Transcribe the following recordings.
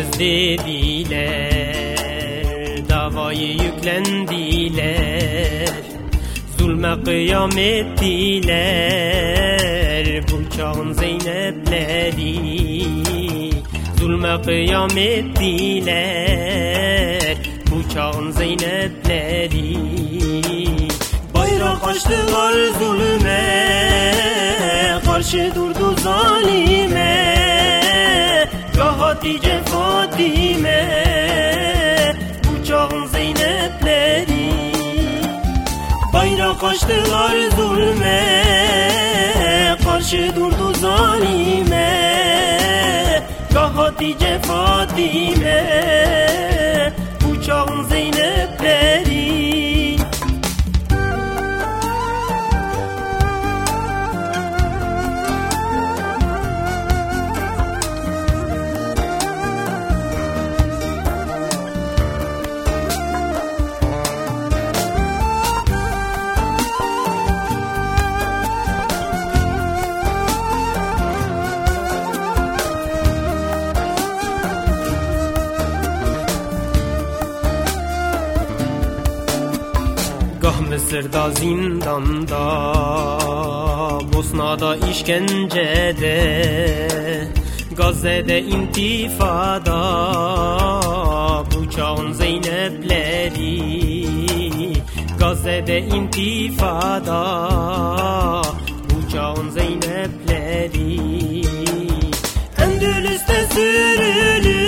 varız dediler Davayı yüklendiler. Zulme kıyam ettiler Bu çağın Zeynepleri. Zulme kıyam ettiler Bu çağın Zeynepleri. Bayrak açtılar zulme Karşı durdu zalime. Hatice Fatime Bu çağın Zeynepleri Bayrak açtılar zulme Karşı durdu zalime Ya Hatice Fatime Mısır'da zindanda Bosna'da işkencede Gazze'de intifada Bu çağın Zeynepleri Gazze'de intifada Bu çağın Zeynepleri. Endülüs'te sürülür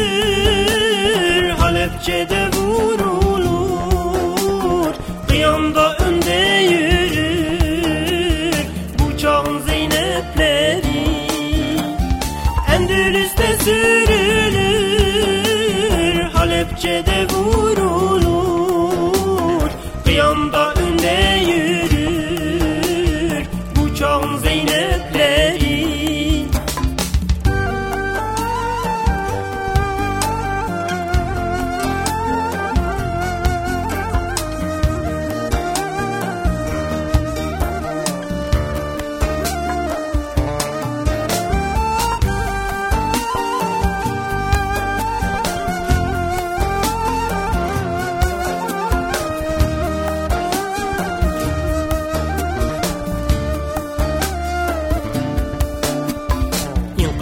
Halepçe'de vurulur Halepçe'de vurulur. Kıyamda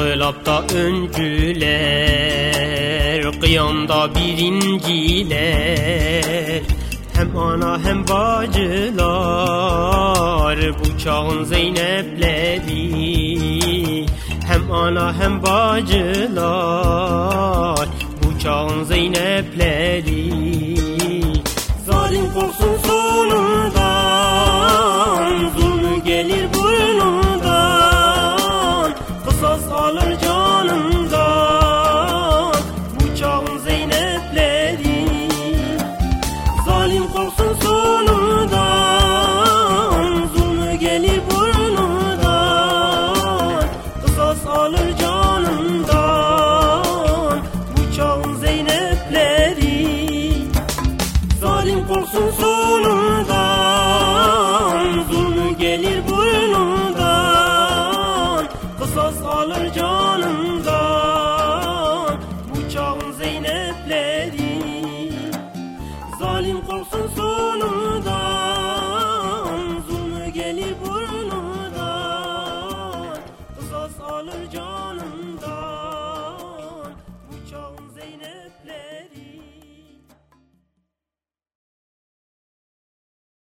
İnkılapta öncüler, kıyamda birinciler Hem ana hem bacılar, bu çağın Zeynepleri. Hem ana hem bacılar, bu çağın Zeynepleri. Zalim korksun Korksun sonundan Zulmü gelir burnundan Kısas alır canından Bu çağın Zeynepleri Zalim korksun sonundan